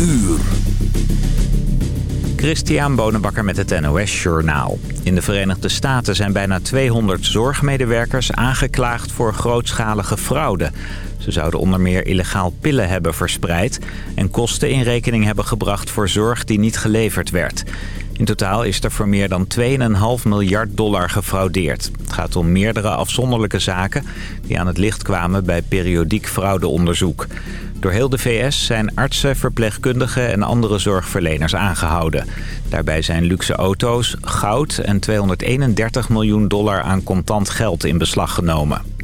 uur. Christian Bonenbakker met het NOS Journaal. In de Verenigde Staten zijn bijna 200 zorgmedewerkers aangeklaagd voor grootschalige fraude. Ze zouden onder meer illegaal pillen hebben verspreid... en kosten in rekening hebben gebracht voor zorg die niet geleverd werd. In totaal is er voor meer dan 2,5 miljard dollar gefraudeerd. Het gaat om meerdere afzonderlijke zaken die aan het licht kwamen bij periodiek fraudeonderzoek. Door heel de VS zijn artsen, verpleegkundigen en andere zorgverleners aangehouden. Daarbij zijn luxe auto's, goud en 231 miljoen dollar aan contant geld in beslag genomen.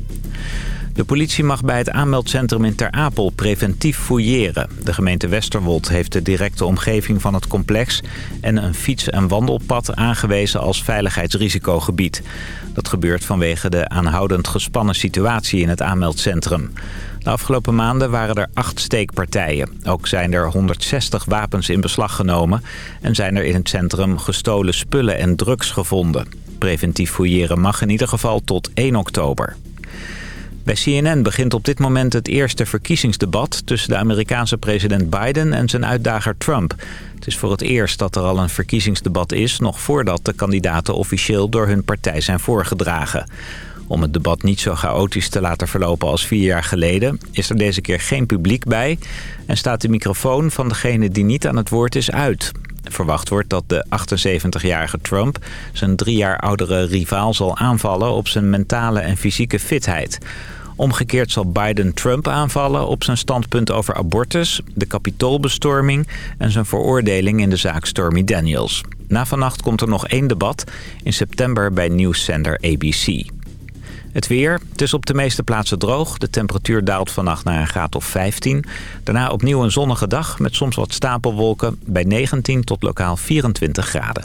De politie mag bij het aanmeldcentrum in Ter Apel preventief fouilleren. De gemeente Westerwold heeft de directe omgeving van het complex... en een fiets- en wandelpad aangewezen als veiligheidsrisicogebied. Dat gebeurt vanwege de aanhoudend gespannen situatie in het aanmeldcentrum. De afgelopen maanden waren er acht steekpartijen. Ook zijn er 160 wapens in beslag genomen... en zijn er in het centrum gestolen spullen en drugs gevonden. Preventief fouilleren mag in ieder geval tot 1 oktober. Bij CNN begint op dit moment het eerste verkiezingsdebat... tussen de Amerikaanse president Biden en zijn uitdager Trump. Het is voor het eerst dat er al een verkiezingsdebat is... nog voordat de kandidaten officieel door hun partij zijn voorgedragen. Om het debat niet zo chaotisch te laten verlopen als vier jaar geleden... is er deze keer geen publiek bij... en staat de microfoon van degene die niet aan het woord is uit. Verwacht wordt dat de 78-jarige Trump zijn drie jaar oudere rivaal zal aanvallen... op zijn mentale en fysieke fitheid... Omgekeerd zal Biden Trump aanvallen op zijn standpunt over abortus, de kapitoolbestorming en zijn veroordeling in de zaak Stormy Daniels. Na vannacht komt er nog één debat in september bij nieuwszender ABC. Het weer. Het is op de meeste plaatsen droog. De temperatuur daalt vannacht naar een graad of 15. Daarna opnieuw een zonnige dag met soms wat stapelwolken bij 19 tot lokaal 24 graden.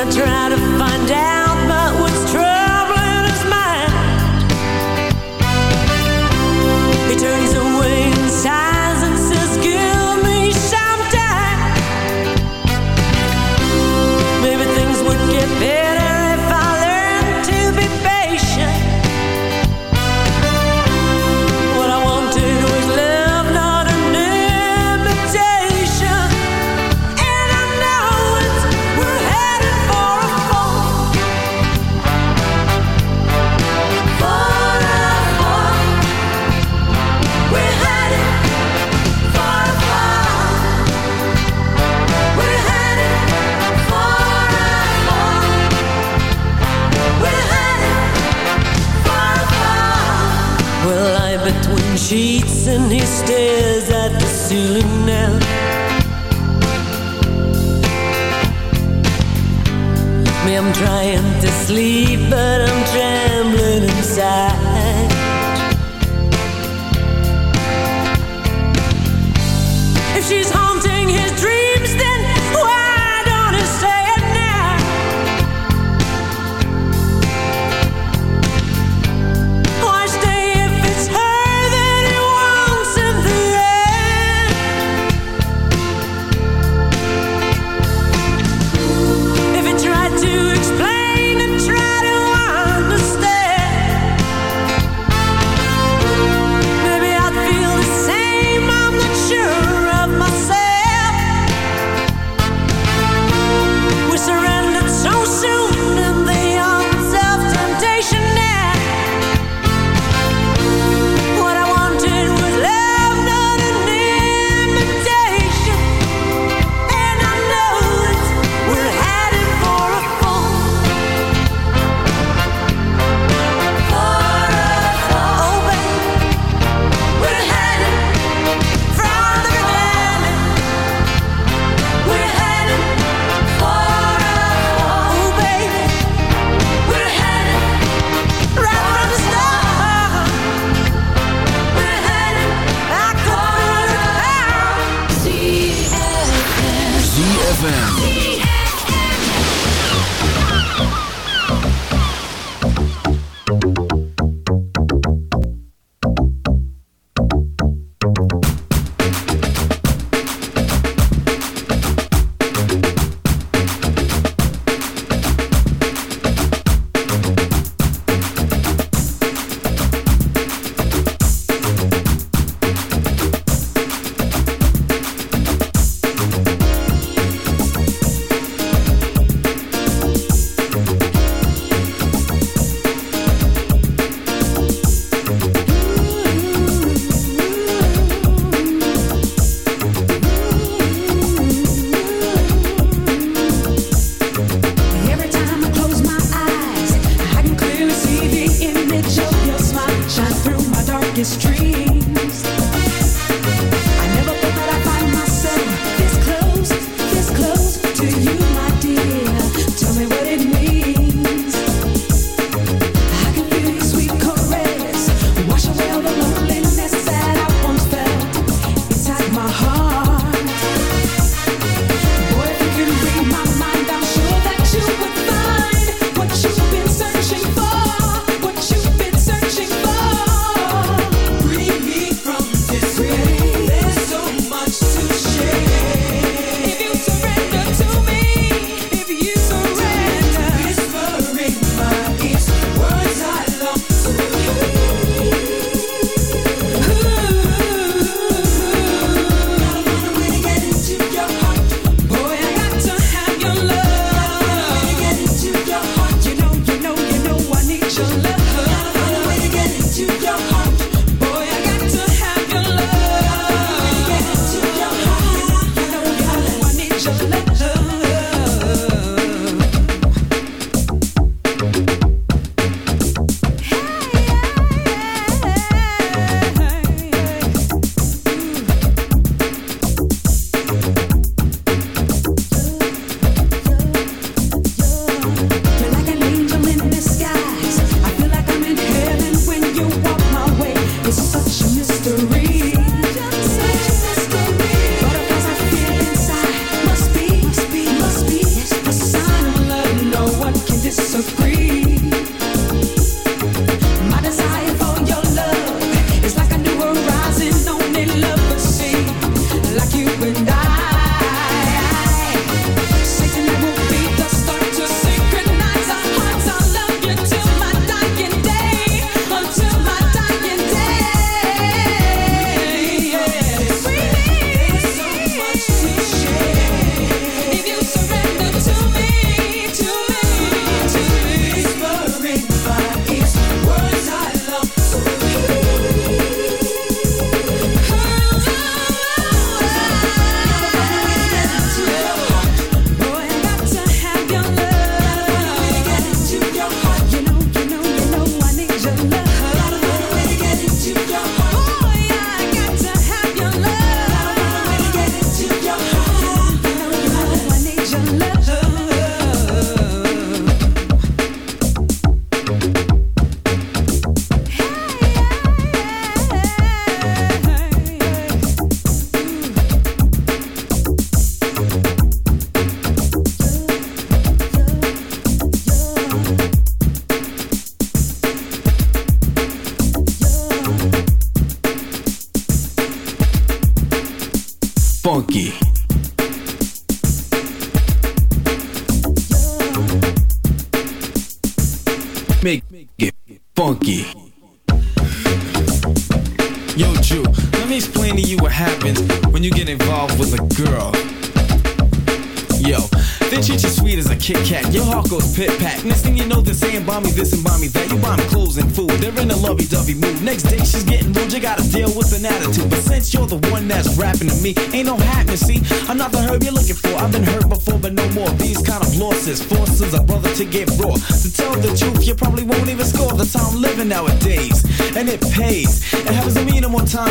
I try to find out about what's troubling his mind, he turns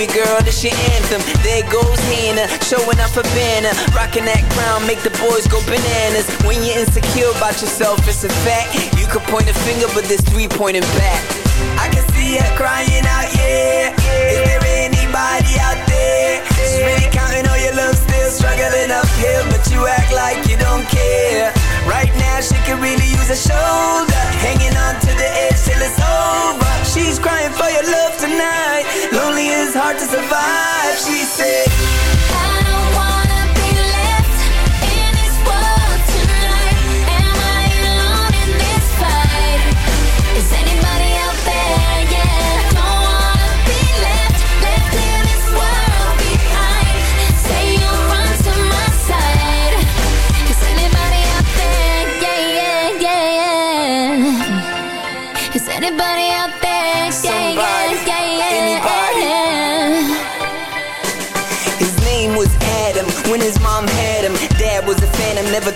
Baby girl, this your anthem. There goes Hannah, showing off a banner, rocking that crown, make the boys go bananas. When you're insecure about yourself, it's a fact. You could point a finger, but there's three pointing back. I can see her crying out, yeah. Is there anybody out there? She's really counting all your love, still struggling uphill, but you act like you don't care. Right now, she could really use a shoulder, hanging on to the edge till it's over. She's crying for your love tonight. Lonely is hard to survive, she said.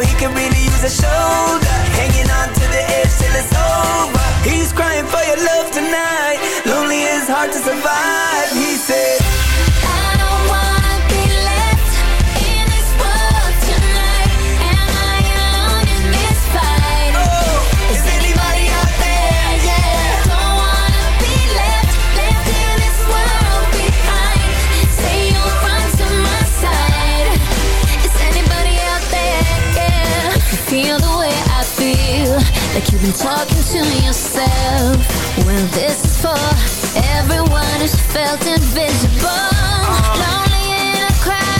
Now, he could really use a shoulder, hanging on to the edge till it's over. He's crying for your love tonight. Lonely is hard to survive, like you've been talking to yourself. Well, this is for everyone who's felt invisible, um. lonely in a crowded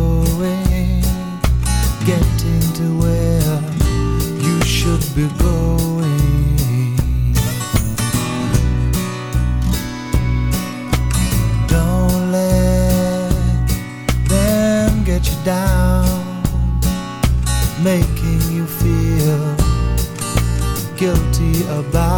you're getting to where you should be going. Don't let them get you down, making you feel guilty about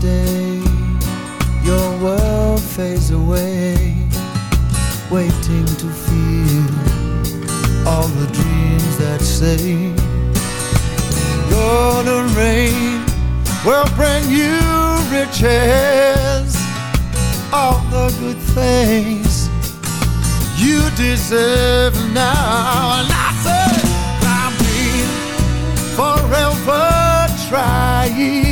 day, your world fades away, waiting to feel all the dreams that say golden rain will bring you riches, all the good things you deserve now. And I say, I'm forever trying.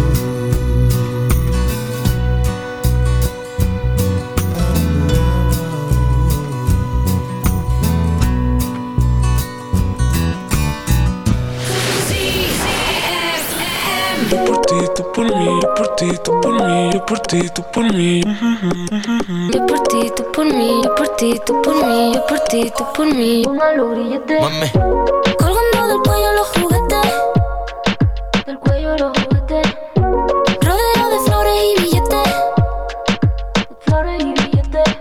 Ti, tú por mí, yo por ti, tú por mí. Yo por ti, tú por mí, yo por ti, tú por mí, yo por ti, tú por mí. Póngalo grillete. Mame. Colgando del cuello los juguetes. Del cuello los juguetes. Rodeo de flores y billetes. De flores y billetes.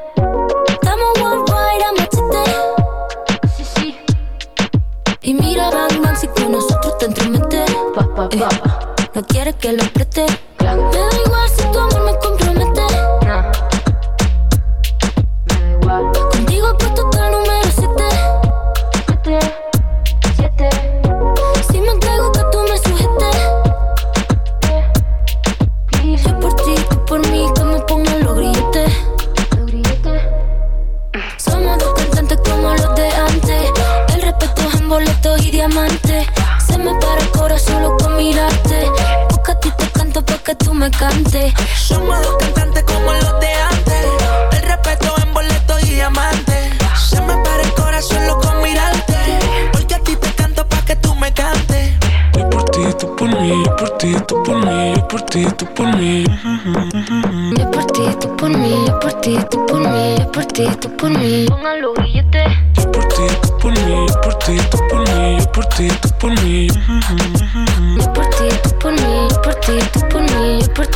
Estamos worldwide a machete. Sí, sí. Y mira, Bang Bang, si con nosotros te entromete. Pa, pa, pa. No quieres que lo preste. Que tú me cantes. Somos dos cantantes como los de antes. El respeto en boletos y diamantes. Se me para el corazón loco mirarte. Porque a ti te canto pa' que tú me cantes. Yo por ti, tú por mí, yo por ti, tú por mí, yo por ti, tú por mí. Yo por ti, tú por mí, yo por ti, tú por mí, yo por ti, tú por mí. Pongan los billetes. Yo por ti, tú por mí, yo por ti, tú por mí, yo por ti, tú por mí.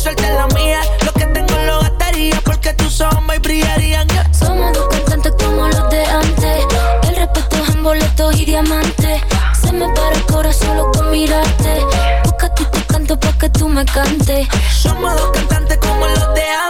Tu que suelte la mía. Lo que tengo lo gastaría porque tus ojos me brillarían. Somos dos cantantes como los de antes. El respeto es en boletos y diamantes. Se me para el corazón solo con mirarte. Porque a ti te canto pa' que tú me cantes. Somos dos cantantes como los de antes.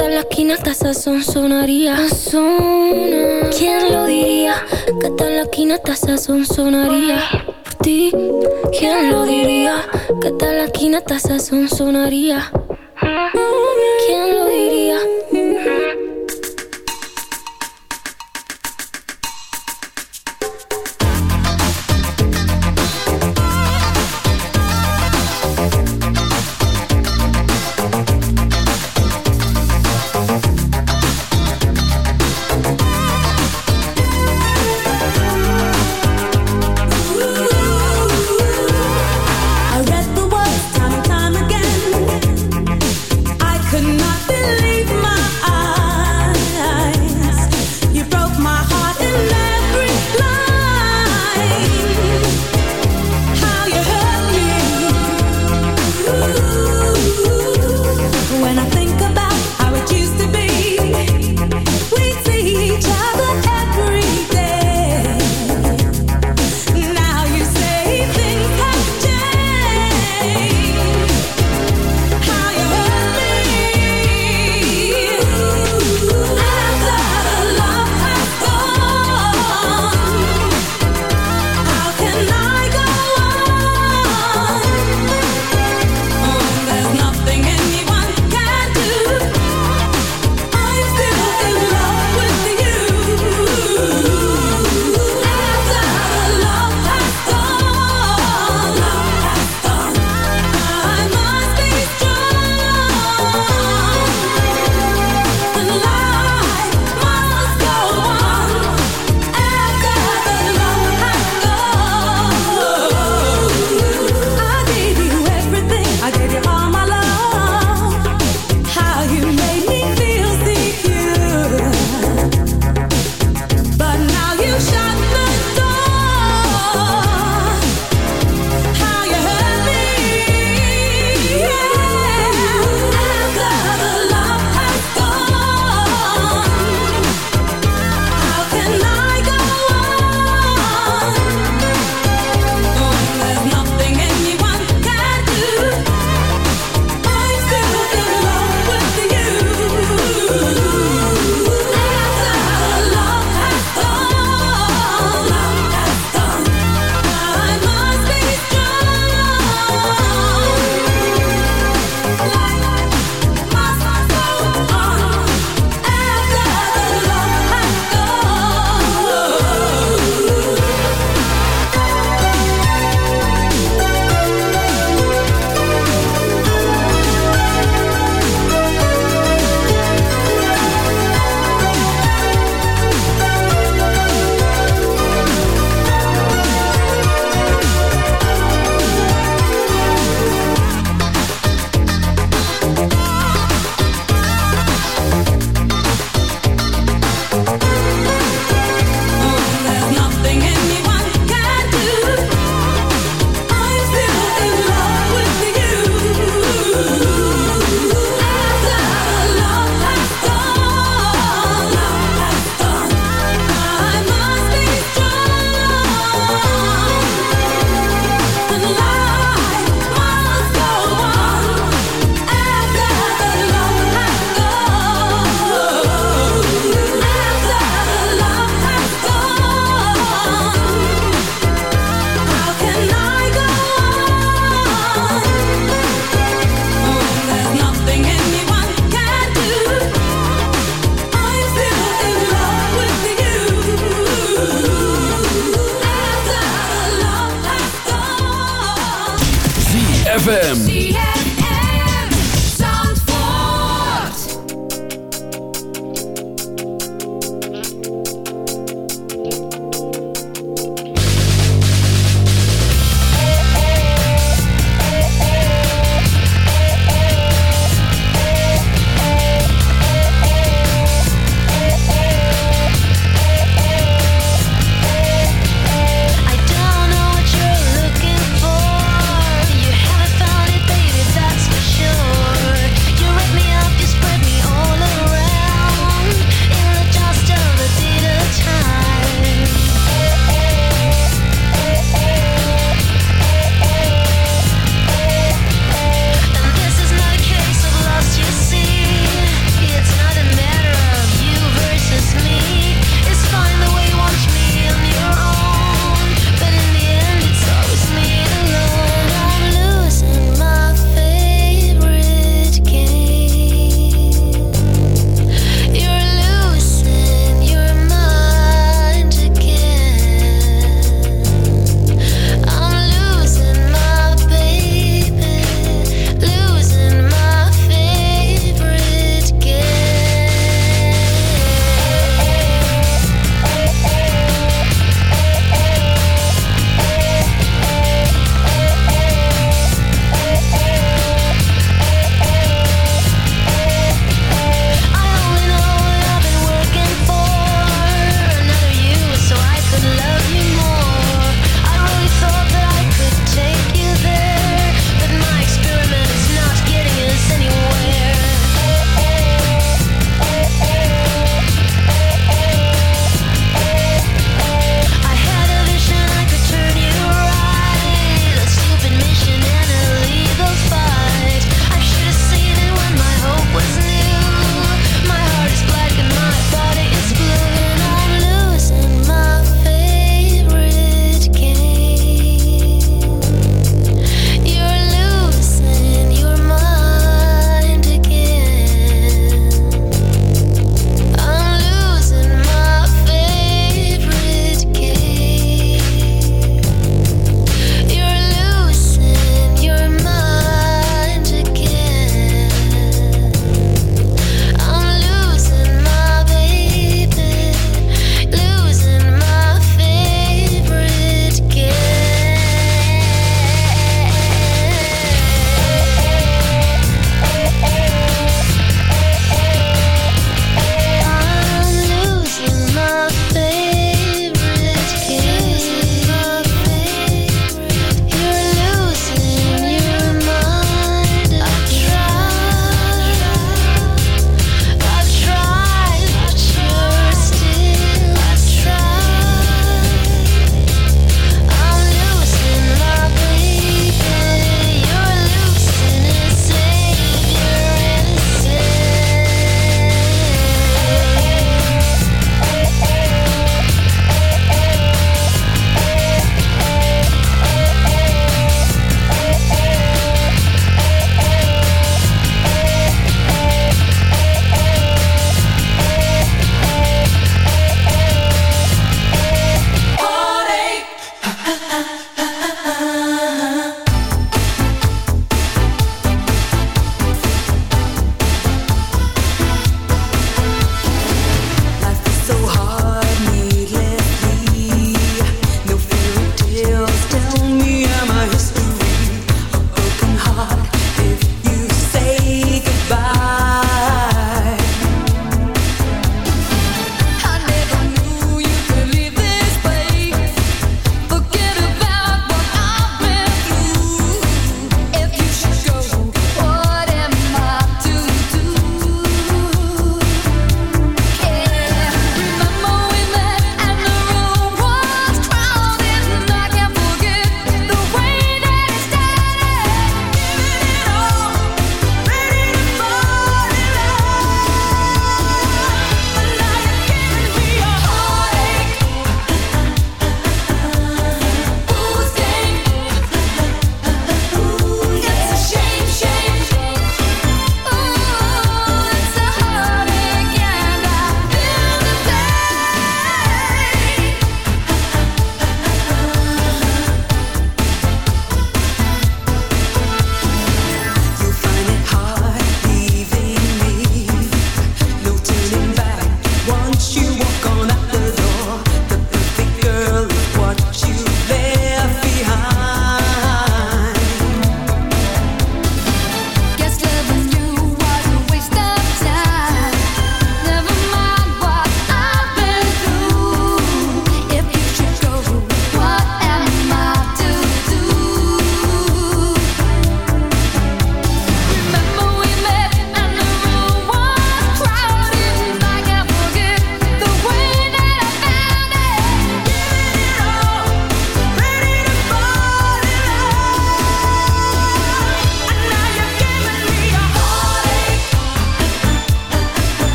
Tal la esquina hasta sazón sonaría. Sazona. ¿Quién lo diría? Que tal la esquina hasta sazón sonaría. Ti. ¿Quién lo diría? Que tal la esquina sazón sonaría.